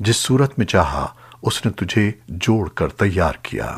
جس صورت میں چاہا اس نے تجھے جوڑ کر تیار کیا۔